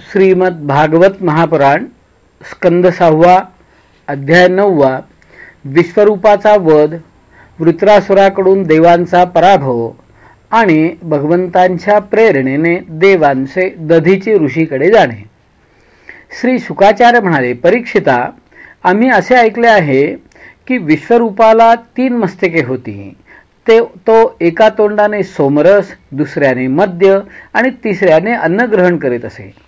श्रीमद भागवत महापुराण स्कंद सहावा अध्याय नववा विश्वरूपाचा वध वृत्रासुराकडून देवांचा पराभव आणि भगवंतांच्या प्रेरणेने देवांचे दधीचे ऋषीकडे जाणे. श्री शुकाचार्य म्हणाले परीक्षिता आम्ही असे ऐकले आहे की विश्वरूपाला तीन मस्तके होती. ते तो एका तोंडाने सोमरस दुसऱ्याने मद्य आणि तिसऱ्याने अन्न ग्रहण करीत असे.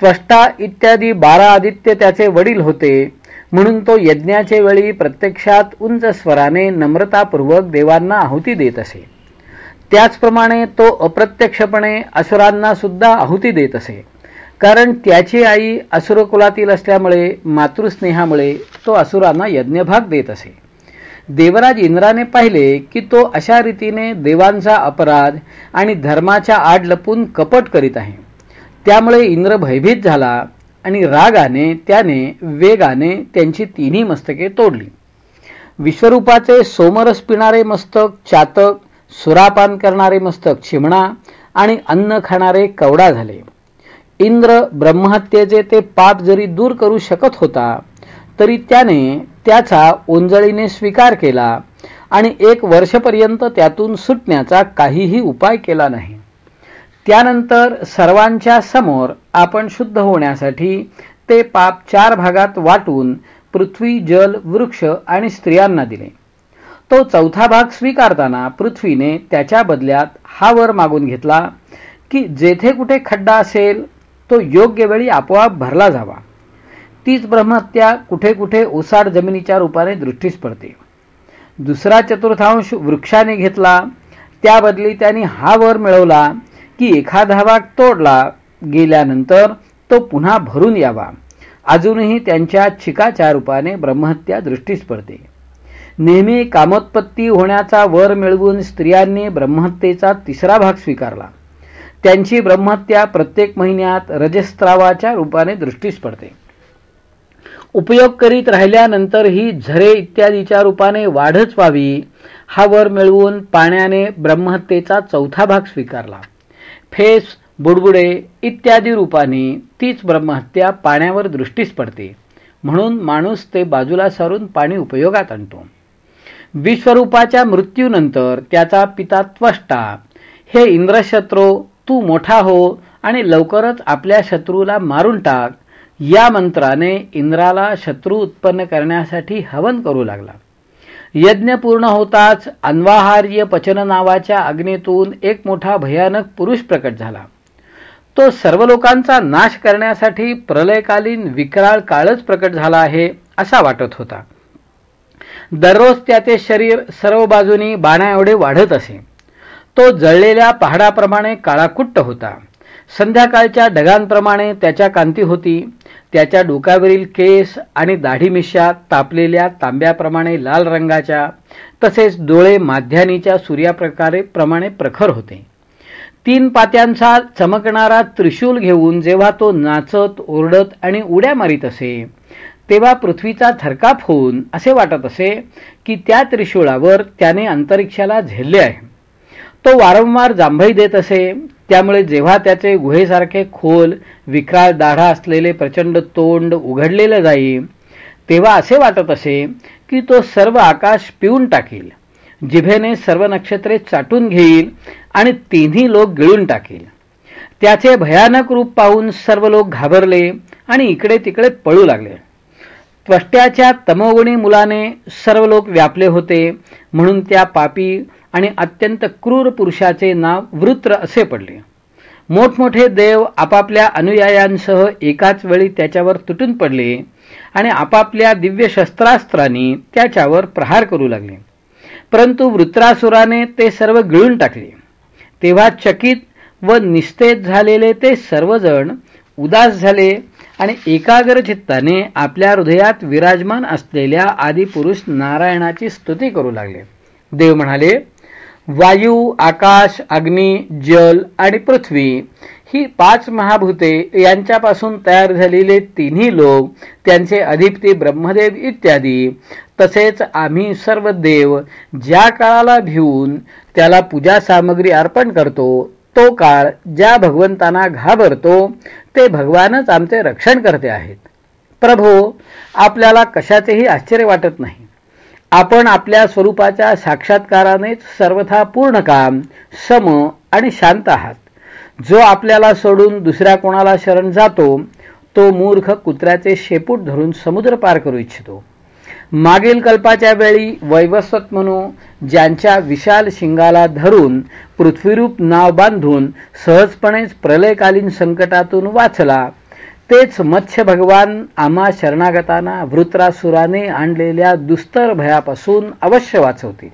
त्वष्टा इत्यादी बारा आदित्य त्याचे वडील होते. म्हणून तो यज्ञाचे वेळी प्रत्यक्षात उंच स्वराने नम्रतापूर्वक देवांना आहुती देत असे. त्याचप्रमाणे तो अप्रत्यक्षपणे असुरांना सुद्धा आहुती देत असे. कारण त्याची आई असुरकुलातील असल्यामुळे मातृस्नेहामुळे तो असुरांना यज्ञभाग देत असे. देवराज इंद्राने पाहिले की तो अशा रीतीने देवांचा अपराध आणि धर्माच्या आड लपून कपट करीत आहे. त्यामुळे इंद्र भयभीत झाला आणि रागाने त्याने वेगाने त्यांची तिन्ही मस्तके तोडली. विश्वरूपाचे सोमरस पिणारे मस्तक चातक सुरापान करणारे मस्तक चिमणा आणि अन्न खाणारे कवडा झाले. इंद्र ब्रह्महत्येचे ते पाप जरी दूर करू शकत होता तरी त्याने त्याचा ओंजळीने स्वीकार केला आणि एक वर्षपर्यंत त्यातून सुटण्याचा काहीही उपाय केला नाही. त्यानंतर सर्वांच्या समोर आपण शुद्ध होण्यासाठी ते पाप चार भागात वाटून पृथ्वी जल वृक्ष आणि स्त्रियांना दिले. तो चौथा भाग स्वीकारताना पृथ्वीने त्याच्या बदल्यात हा वर मागून घेतला की जेथे कुठे खड्डा असेल तो योग्य वेळी आपोआप भरला जावा. तीच ब्रह्महत्या कुठे कुठे ओसाड जमिनीच्या रूपाने दृष्टीस पडते. दुसरा चतुर्थांश वृक्षाने घेतला त्याबदली त्यांनी हा वर मिळवला की एखादा भाग तोडला गेल्यानंतर तो पुन्हा भरून यावा. अजूनही त्यांच्या छिकाच्या रूपाने ब्रह्महत्या दृष्टीस पडते. नेहमी कामोत्पत्ती होण्याचा वर मिळवून स्त्रियांनी ब्रह्महत्येचा तिसरा भाग स्वीकारला. त्यांची ब्रह्महत्या प्रत्येक महिन्यात रजस्त्रावाच्या रूपाने दृष्टीस पडते. उपयोग करीत राहिल्यानंतर ही झरे इत्यादीच्या रूपाने वाढच व्हावी हा वर मिळवून पाण्याने ब्रह्महत्येचा चौथा भाग स्वीकारला. फेस बुडबुडे इत्यादी रूपाने तीच ब्रह्महत्या पाण्यावर दृष्टीस पडते. म्हणून माणूस ते बाजूला सारून पाणी उपयोगात आणतो. विश्वरूपाच्या मृत्यूनंतर त्याचा पिता त्वष्टा. हे इंद्रशत्रो तू मोठा हो आणि लवकरच आपल्या शत्रूला मारून टाक. या मंत्राने इंद्राला शत्रू उत्पन्न करण्यासाठी हवन करू लागला. यज्ञ पूर्ण होताच अन्वाहार्य पचन नावाच्या अग्नीतून एक मोठा भयानक पुरुष प्रकट झाला. तो सर्व लोकांचा नाश करण्यासाठी प्रलयकालीन विकराळ काळच प्रकट झाला आहे असा वाटत होता. दररोज त्याचे शरीर सर्व बाजूनी बाणा एवढे वाढत असे. तो जळलेल्या पहाडाप्रमाणे काळाकुट्ट होता. संध्याकाळच्या ढगांप्रमाणे त्याच्या कांती होती. त्याच्या डोक्यावरील केस आणि दाढीमिश्या तापलेल्या तांब्याप्रमाणे लाल रंगाच्या तसेच डोळे माध्यानीच्या सूर्याप्रकारे प्रमाणे प्रखर होते. तीन पात्यांचा चमकणारा त्रिशूल घेऊन जेव्हा तो नाचत ओरडत आणि उड्या मारीत असे तेव्हा पृथ्वीचा थरकाप होऊन असे वाटत असे की त्या त्रिशूळावर त्याने अंतरिक्षाला झेलले आहे. तो वारंवार जांभई देत असे त्यामुळे जेव्हा त्याचे गुहेसारखे खोल विकराळ दाढा असलेले प्रचंड तोंड उघडलेलं जाईल तेव्हा असे वाटत असे की तो सर्व आकाश पिऊन टाकील जिभेने सर्व नक्षत्रे चाटून घेईल आणि तिन्ही लोक गिळून टाकेल. त्याचे भयानक रूप पाहून सर्व लोक घाबरले आणि इकडे तिकडे पळू लागले. त्वष्ट्याच्या तमोगुणी मुलाने सर्व लोक व्यापले होते म्हणून त्या पापी आणि अत्यंत क्रूर पुरुषाचे नाव वृत्र असे पडले. मोठमोठे देव आपापल्या अनुयायांसह एकाच वेळी त्याच्यावर तुटून पडले आणि आपापल्या दिव्य शस्त्रास्त्रांनी त्याच्यावर प्रहार करू लागले. परंतु वृत्रासुराने ते सर्व गिळून टाकले. तेव्हा चकित व निस्तेज झालेले ते सर्वजण उदास झाले आणि एकाग्र चित्ताने आपल्या हृदयात विराजमान असलेल्या आदिपुरुष नारायणाची स्तुती करू लागले. देव म्हणाले वायू आकाश अग्नी जल आणि पृथ्वी ही पाच महाभूते यांच्यापासून तयार झालेले तिन्ही लोक त्यांचे अधिपती ब्रह्मदेव इत्यादी तसेच आम्ही सर्व देव ज्या काळाला भिवून त्याला पूजा सामग्री अर्पण करतो तो काळ ज्या भगवंतांना घाबरतो ते भगवानच आमचे रक्षण करते आहेत. प्रभो आपल्याला कशाचेही आश्चर्य वाटत नाही. आपण आपल्या स्वरूपाच्या साक्षात्कारानेच सर्वथा पूर्ण काम सम आणि शांत आहात. जो आपल्याला सोडून दुसऱ्या कोणाला शरण जातो तो मूर्ख कुत्र्याचे शेपूट धरून समुद्र पार करू इच्छितो. मागील कल्पाच्या वेळी वैवस्वत म्हणू ज्यांच्या विशाल शिंगाला धरून पृथ्वीरूप नाव बांधून सहजपणेच प्रलयकालीन संकटातून वाचला तेच मत्स्य भगवान आम्हा शरणागतांना वृत्रासुराने आणलेल्या दुस्तर भयापासून अवश्य वाचवतील.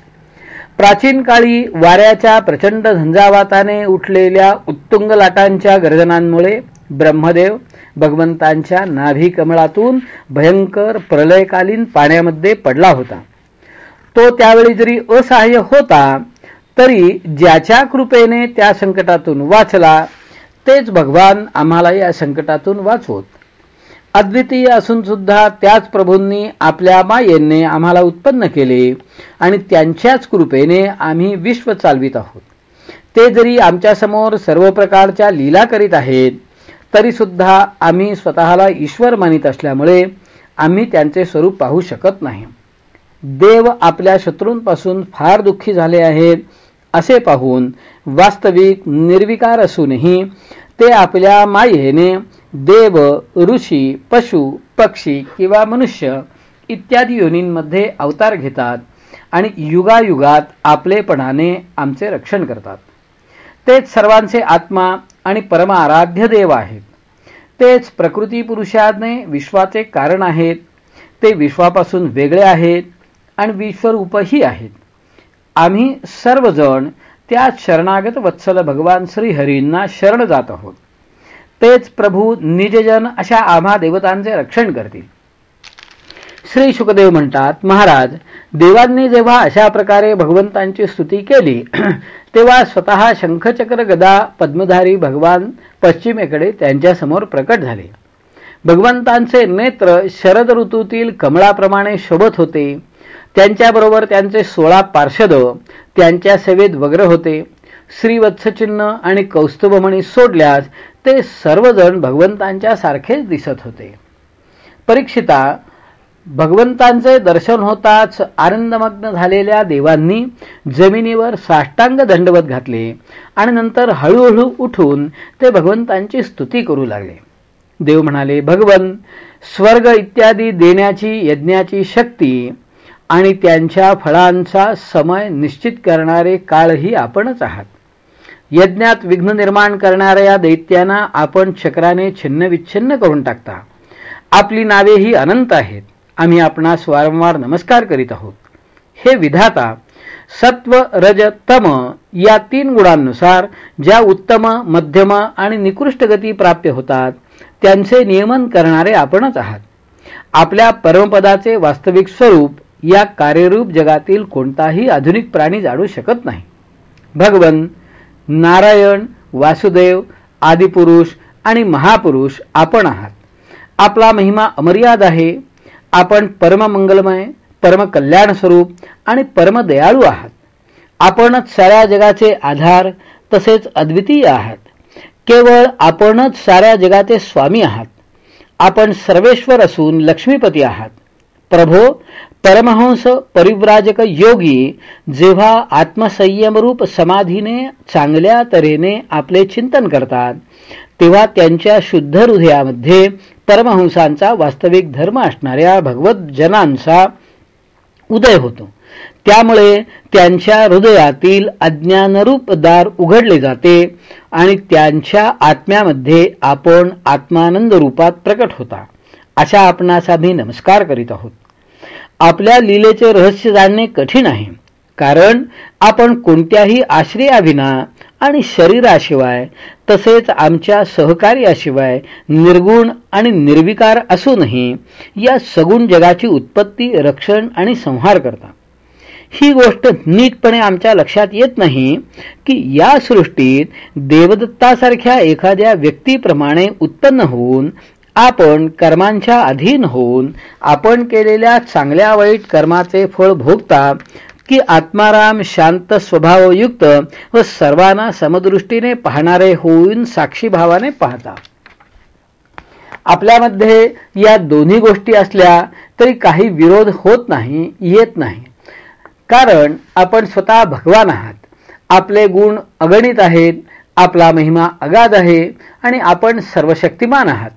प्राचीन काळी वाऱ्याच्या प्रचंड झंझावाताने उठलेल्या उत्तुंग लाटांच्या गर्जनांमुळे ब्रह्मदेव भगवंतांच्या नाभी कमळातून भयंकर प्रलयकालीन पाण्यामध्ये पडला होता. तो त्यावेळी जरी असहाय्य होता तरी ज्याच्या कृपेने त्या संकटातून वाचला तेच भगवान आम्हाला या संकटातून वाचवत. अद्वितीय असून सुद्धा त्याच प्रभूंनी आपल्या मायेने आम्हाला उत्पन्न केले आणि त्यांच्याच कृपेने आम्ही विश्व चालवित आहोत. ते जरी आमच्यासमोर सर्व प्रकारच्या लीला करीत आहेत तरी सुद्धा आम्ही स्वतःला ईश्वर मानित असल्यामुळे आम्ही त्यांचे स्वरूप पाहू शकत नाही. देव आपल्या शत्रूंपासून फार दुःखी झाले आहेत असे पाहून वास्तविक निर्विकार असूनही ते आपल्या मायेने देव ऋषी पशु पक्षी किंवा मनुष्य इत्यादी योनींमध्ये अवतार घेतात आणि युगायुगात आपलेपणाने आमचे रक्षण करतात. तेच सर्वांचे आत्मा आणि परम आराध्य देव आहेत. तेच प्रकृती पुरुषाने विश्वाचे कारण आहेत. ते विश्वापासून वेगळे आहेत आणि विश्वरूपही आहेत. आम्ही सर्वजण त्या शरणागत वत्सल भगवान श्रीहरींना शरण जात आहोत. तेच प्रभू निजजन अशा आम्हा देवतांचे रक्षण करतील. श्री शुकदेव म्हणतात महाराज देवांनी जेव्हा अशा प्रकारे भगवंतांची स्तुती केली तेव्हा स्वतः शंखचक्र गदा पद्मधारी भगवान पश्चिमेकडे त्यांच्यासमोर प्रकट झाले. भगवंतांचे नेत्र शरद ऋतूतील कमळाप्रमाणे शोभत होते. त्यांच्याबरोबर त्यांचे सोळा पार्षद त्यांच्या सेवेत वग्र होते. श्रीवत्सचिन्ह आणि कौस्तुभमणी सोडल्यास ते सर्वजण भगवंतांच्या सारखेच दिसत होते. परीक्षिता भगवंतांचे दर्शन होताच आनंदमग्न झालेल्या देवांनी जमिनीवर साष्टांग दंडवत घातले आणि नंतर हळूहळू उठून ते भगवंतांची स्तुती करू लागले. देव म्हणाले भगवन स्वर्ग इत्यादी देण्याची यज्ञाची शक्ती आणि त्यांच्या फळांचा समय निश्चित करणारे काळही आपणच आहात. यज्ञात विघ्न निर्माण करणाऱ्या दैत्यांना आपण चक्राने छिन्नविच्छिन्न करून टाकता. आपली नावे ही अनंत आहेत. आम्ही आपणास वारंवार नमस्कार करीत आहोत. हे विधाता सत्व रज तम या तीन गुणांनुसार ज्या उत्तम मध्यम आणि निकृष्ट गती प्राप्य होतात त्यांचे नियमन करणारे आपणच आहात. आपल्या परमपदाचे वास्तविक स्वरूप या कार्यरूप जगातील कोणताही आधुनिक प्राणी जाणू शकत नाही. भगवन नारायण वासुदेव आदिपुरुष आणि महापुरुष आपण आहात. आपला महिमा अमर्याद आहे. आपण परममंगलमय परमकल्याण स्वरूप आणि परमदयाळू आहात. आपणच साऱ्या जगाचे आधार तसेच अद्वितीय आहात. केवळ आपणच साऱ्या जगाचे स्वामी आहात. आपण सर्वेश्वर असून लक्ष्मीपती आहात. प्रभो परमहंस परिव्राजक योगी जेव्हा आत्मसंयमरूप समाधीने चांगल्या तऱ्हेने आपले चिंतन करतात तेव्हा त्यांच्या शुद्ध हृदयामध्ये परमहंसांचा वास्तविक धर्म असणाऱ्या भगवत जनांचा उदय होतो. त्यामुळे त्यांच्या हृदयातील अज्ञानरूप दार उघडले जाते आणि त्यांच्या आत्म्यामध्ये आपण आत्मानंद रूपात प्रकट होता. अशा आपणास आम्ही नमस्कार करीत आहोत. आपल्या लीलेचे रहस्य जाणणे कठीण आहे कारण आपण कोणत्याही आश्रयाविना आणि शरीराशिवाय तसेच आमच्या सहकार्याशिवाय निर्गुण आणि निर्विकार असूनही या सगुण जगाची उत्पत्ती रक्षण आणि संहार करता ही गोष्ट नीटपणे आमच्या लक्षात येत नाही की या सृष्टीत देवदत्तासारख्या एखाद्या व्यक्तीप्रमाणे उत्पन्न होऊन आपण कर्मांच्या अधीन होऊन आपण केलेल्या चांगल्या वाईट कर्माचे फळ भोगता की आत्माराम शांत स्वभावयुक्त व सर्वांना समदृष्टीने पाहणारे होऊन साक्षी भावाने पाहता. आपल्यामध्ये या दोन्ही गोष्टी असल्या तरी काही विरोध होत नाही येत नाही. कारण आपण स्वतः भगवान आहात. आपले गुण अगणित आहेत आपला महिमा अगाध आहे आणि आपण सर्वशक्तिमान आहात.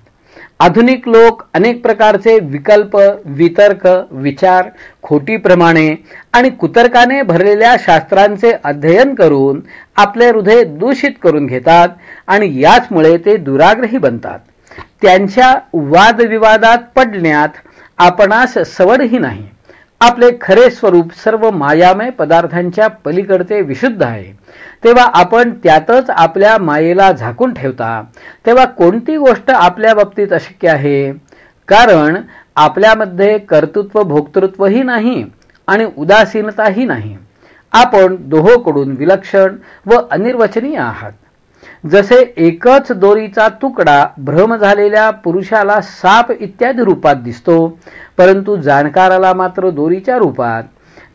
आधुनिक लोक अनेक प्रकारचे विकल्प वितर्क विचार खोटी प्रमाणे आणि कुतर्काने भरलेल्या शास्त्रांचे अध्ययन करून आपले हृदय दूषित करून घेतात आणि याचमुळे ते दुराग्रही बनतात. त्यांच्या वादविवादात पडण्यात आपणास सवडही नाही. आपले खरे स्वरूप सर्व मायामय पदार्थांच्या पलीकडचे विशुद्ध आहे. तेव्हा आपण त्यातच आपल्या मायेला झाकून ठेवता. तेव्हा कोणती गोष्ट आपल्या बाबतीत अशक्य आहे? कारण आपल्यामध्ये कर्तृत्व भोक्तृत्वही नाही आणि उदासीनताही नाही. आपण दोहोकडून विलक्षण व अनिर्वचनीय आहात. जसे एकच दोरीचा तुकडा भ्रम झालेल्या पुरुषाला साप इत्यादी रूपात दिसतो परंतु जाणकाराला मात्र दोरीच्या रूपात.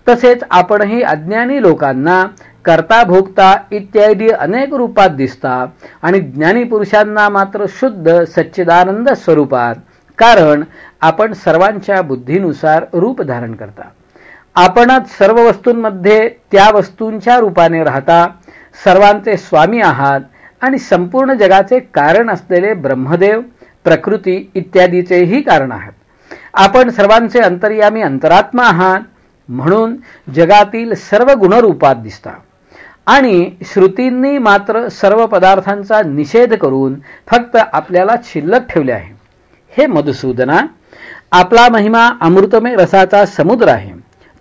तसेच आपणही अज्ञानी लोकांना करता भोगता इत्यादी अनेक रूपात दिसता आणि ज्ञानी पुरुषांना मात्र शुद्ध सच्चिदानंद स्वरूपात. कारण आपण सर्वांच्या बुद्धीनुसार रूप धारण करता. आपणच सर्व वस्तूंमध्ये त्या वस्तूंच्या रूपाने राहता सर्वांचे स्वामी आहात आणि संपूर्ण जगाचे कारण असलेले ब्रह्मदेव प्रकृती इत्यादीचेही कारण आहेत. आपण सर्वांचे अंतर्यामी अंतरात्मा आहात म्हणून जगातील सर्व गुणरूपात दिसता. आणि श्रुतींनी मात्र सर्व पदार्थांचा निषेध करून फक्त आपल्याला शिल्लक ठेवले आहे. हे मधुसूदना आपला महिमा अमृतमय रसाचा समुद्र आहे.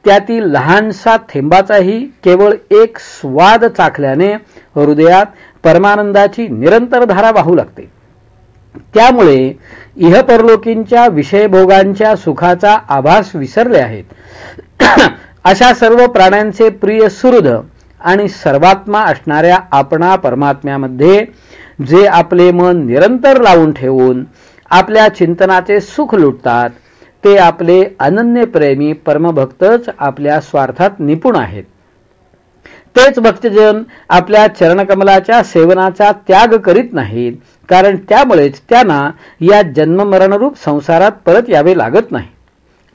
त्यातील लहानसा थेंबाचाही केवळ एक स्वाद चाखल्याने हृदयात परमानंदाची निरंतर धारा वाहू लागते. त्यामुळे इहपरलोकींच्या विषयभोगांच्या सुखाचा आभास विसरले आहेत. अशा सर्व प्राण्यांचे प्रिय सुहृद आणि सर्वात्मा असणाऱ्या आपणा परमात्म्यामध्ये जे आपले मन निरंतर लावून ठेवून आपल्या चिंतनाचे सुख लुटतात ते आपले अनन्य प्रेमी परमभक्तच आपल्या स्वार्थात निपुण आहेत. तेच भक्तजन आपल्या चरणकमलाच्या सेवनाचा त्याग करीत नाहीत. कारण त्यामुळेच त्यांना या जन्ममरणरूप संसारात परत यावे लागत नाही.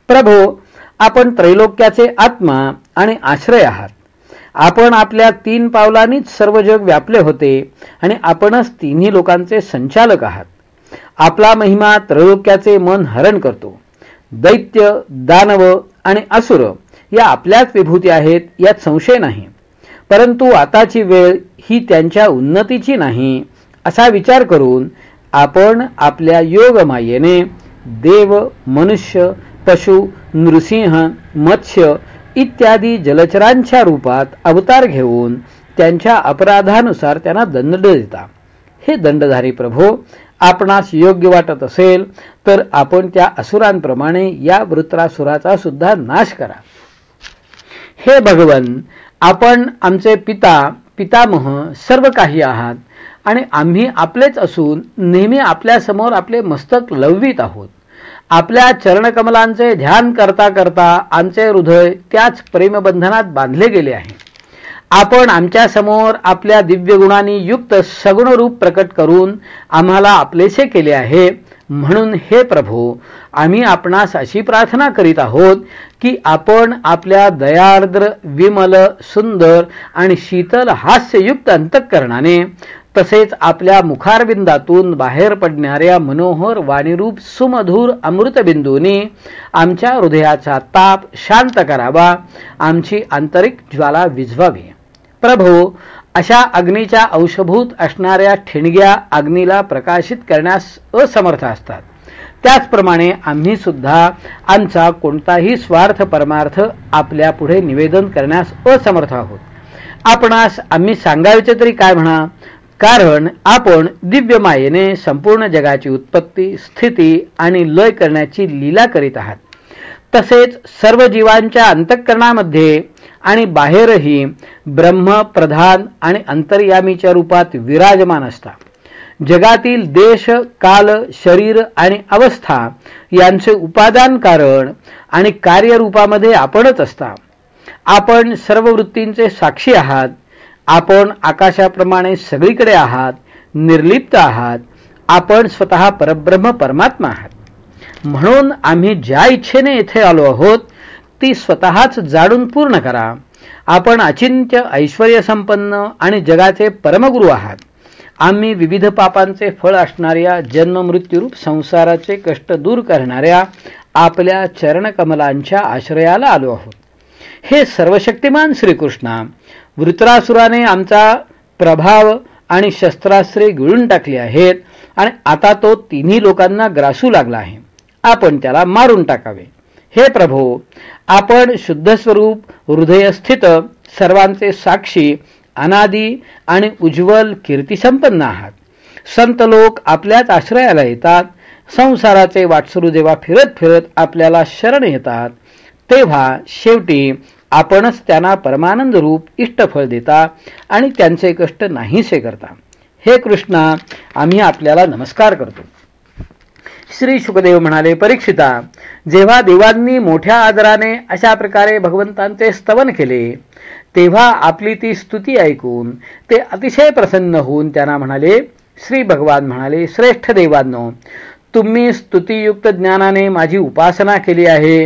प्रभो आपण त्रैलोक्याचे आत्मा आणि आश्रय आहात. आपण आपल्या तीन पावलांनीच सर्व जग व्यापले होते आणि आपणच तिन्ही लोकांचे संचालक आहात. आपला महिमा त्रैलोक्याचे मन हरण करतो. दैत्य दानव आणि असुर या आपल्याच विभूती आहेत यात संशय नाही. परंतु आताची वेळ ही त्यांच्या उन्नतीची नाही असा विचार करून आपण आपल्या योगमायेने देव मनुष्य पशु नृसिंह मत्स्य इत्यादी जलचरांच्या रूपात अवतार घेऊन त्यांच्या अपराधानुसार त्यांना दंड देता. हे दंडधारी प्रभो आपणास योग्य वाटत असेल तर आपण त्या असुरांप्रमाणे या वृत्रासुराचा सुद्धा नाश करा. हे भगवन आपण आमचे पिता पितामह सर्व काही आहात आणि आम्ही आपलेच असून नेहमी आपल्यासमोर आपले मस्तक लववीत आहोत. आपल्या चरणकमलांचे ध्यान करता करता आमचे हृदय त्याच प्रेमबंधनात बांधले गेले आहे. आपण आमच्यासमोर आपल्या दिव्य गुणांनी युक्त सगुण रूप प्रकट करून आम्हाला आपलेसे केले आहे. म्हणून हे प्रभू आम्ही आपणास अशी प्रार्थना करीत आहोत की आपण आपल्या दयार्द्र विमल सुंदर आणि शीतल हास्ययुक्त अंतःकरणाने तसेच आपल्या मुखारबिंदातून बाहेर पडणाऱ्या मनोहर वाणीरूप सुमधुर अमृतबिंदूंनी आमच्या हृदयाचा ताप शांत करावा आमची आंतरिक ज्वाला विझवावी. प्रभो अशा अग्नीच्या अंशभूत असणाऱ्या ठिणग्या अग्नीला प्रकाशित करण्यास असमर्थ असतात. त्याचप्रमाणे आम्ही सुद्धा आमचा कोणताही स्वार्थ परमार्थ आपल्या पुढे निवेदन करण्यास असमर्थ आहोत. आपणास आम्ही सांगायचे तरी काय म्हणा? कारण आपण दिव्य मायेने संपूर्ण जगाची उत्पत्ती स्थिती आणि लय करण्याची लीला करीत आहात. तसेच सर्व जीवांच्या अंतःकरणामध्ये आणि बाहेरही ब्रह्म प्रधान आणि अंतर्यामीच्या रूपात विराजमान असता जगातील देश काल शरीर आणि अवस्था यांचे उपादान कारण आणि कार्यरूपामध्ये आपणच असता आपण सर्व वृत्तींचे साक्षी आहात. आपण आकाशाप्रमाणे सगळीकडे आहात निर्लिप्त आहात. आपण स्वतः परब्रह्म परमात्मा आहात. म्हणून आम्ही ज्या इच्छेने येथे आलो आहोत ती स्वतःच जाणून पूर्ण करा. आपण अचिंत्य ऐश्वर संपन्न आणि जगाचे परमगुरू आहात. आम्ही विविध पापांचे फळ असणाऱ्या जन्ममृत्यूरूप संसाराचे कष्ट दूर करणाऱ्या आपल्या चरणकमलांच्या आश्रयाला आलो आहोत. हे सर्वशक्तिमान श्रीकृष्णा वृत्रासुराने आमचा प्रभाव आणि शस्त्रास्त्रे गिळून टाकली आहेत आणि आता तो तिन्ही लोकांना ग्रासू लागला आहे. आपण त्याला मारून टाकावे. हे प्रभो आपण शुद्ध स्वरूप हृदयस्थित सर्वांचे साक्षी अनादी आणि उज्ज्वल कीर्तिसंपन्न आहात. संत लोक आपल्याच आश्रयाला येतात. संसाराचे वाटसरू जेव्हा फिरत फिरत आपल्याला शरण येतात तेव्हा शेवटी आपणच त्यांना परमानंद रूप इष्टफळ देता आणि त्यांचे कष्ट नाहीसे करता. हे कृष्णा आम्ही आपल्याला नमस्कार करतो. श्री शुकदेव म्हणाले परीक्षिता जेव्हा देवांनी मोठ्या आदराने अशा प्रकारे भगवंतांचे स्तवन केले तेव्हा आपली ती स्तुती ऐकून ते अतिशय प्रसन्न होऊन त्यांना म्हणाले श्री भगवान म्हणाले श्रेष्ठ देवांनो तुम्ही स्तुतीयुक्त ज्ञानाने माझी उपासना केली आहे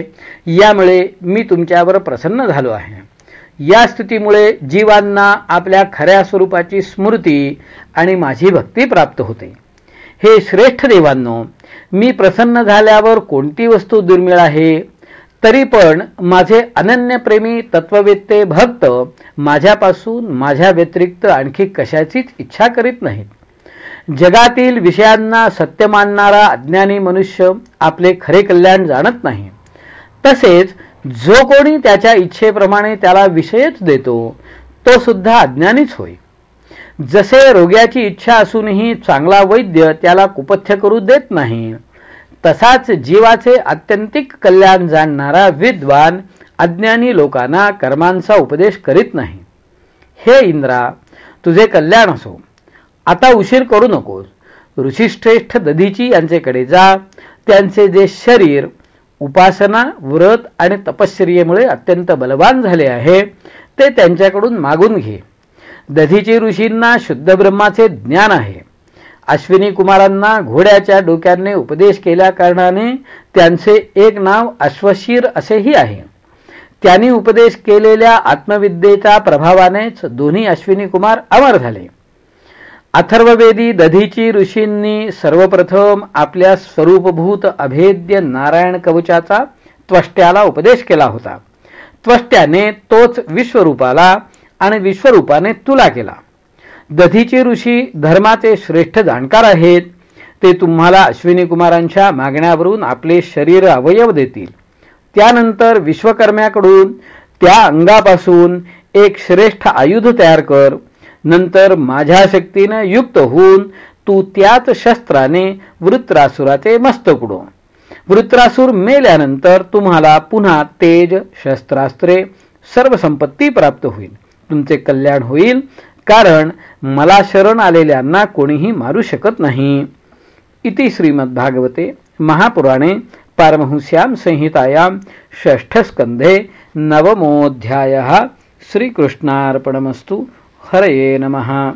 यामुळे मी तुमच्यावर प्रसन्न झालो आहे. या स्तुतीमुळे जीवांना आपल्या खऱ्या स्वरूपाची स्मृती आणि माझी भक्ती प्राप्त होते. हे श्रेष्ठ देवांनो मी प्रसन्न झाल्यावर कोणती वस्तू दुर्मिळ आहे? तरी पण माझे अनन्यप्रेमी तत्ववेत्ते भक्त माझ्यापासून माझ्या व्यतिरिक्त आणखी कशाचीच इच्छा करीत नाहीत. जगातील विषयांना सत्य मानणारा अज्ञानी मनुष्य आपले खरे कल्याण जाणत नाही. तसेच जो कोणी त्याच्या इच्छेप्रमाणे त्याला विषयच देतो तो सुद्धा अज्ञानीच होय. जसे रोग्याची इच्छा असूनही चांगला वैद्य त्याला कुपथ्य करू देत नाही तसाच जीवाचे अत्यंतिक कल्याण जाणणारा विद्वान अज्ञानी लोकांना कर्मांचा उपदेश करीत नाही. हे इंद्रा तुझे कल्याण असो. आता उशीर करू नकोस. ऋषिश्रेष्ठ दधीची यांचेकडे जा. त्यांचे जे शरीर उपासना व्रत आणि तपश्चर्येमुळे अत्यंत बलवान झाले आहे ते त्यांच्याकडून मागून घे. दधीची ऋषींना शुद्ध ब्रह्माचे ज्ञान आहे. अश्विनी कुमारांना घोड्याच्या डोक्याने उपदेश केल्या कारणाने त्यांचे एक नाव अश्वशीर असेही आहे. त्यांनी उपदेश केलेल्या आत्मविद्येच्या प्रभावानेच दोन्ही अश्विनी कुमार अमर झाले. अथर्ववेदी दधीची ऋषींनी सर्वप्रथम आपल्या स्वरूपभूत अभेद्य नारायण कवचाचा त्वष्ट्याला उपदेश केला होता. त्वष्ट्याने तोच विश्वरूपाला आणि विश्वरूपाने तुला केला. दधीचे ऋषी धर्माचे श्रेष्ठ जाणकार आहेत. ते तुम्हाला अश्विनी कुमारांच्या मागण्यावरून आपले शरीर अवयव देतील. त्यानंतर विश्वकर्म्याकडून त्या अंगापासून एक श्रेष्ठ आयुध तयार कर. नंतर माझ्या शक्तीने युक्त होऊन तू त्याच शस्त्राने वृत्रासुराचे मस्तक उडो वृत्रासूर मेल्यानंतर तुम्हाला पुन्हा तेज शस्त्रास्त्रे सर्व संपत्ती प्राप्त होईल. तुमचे कल्याण होईल कारण मला शरण आलेल्यांना कोणीही मारू शकत नाही. इति श्रीमद्भागवते महापुराणे पारमहंस्यां संहितायां षष्ठस्कन्धे नवमोऽध्यायः. श्रीकृष्णार्पणमस्तु. हरये नमः.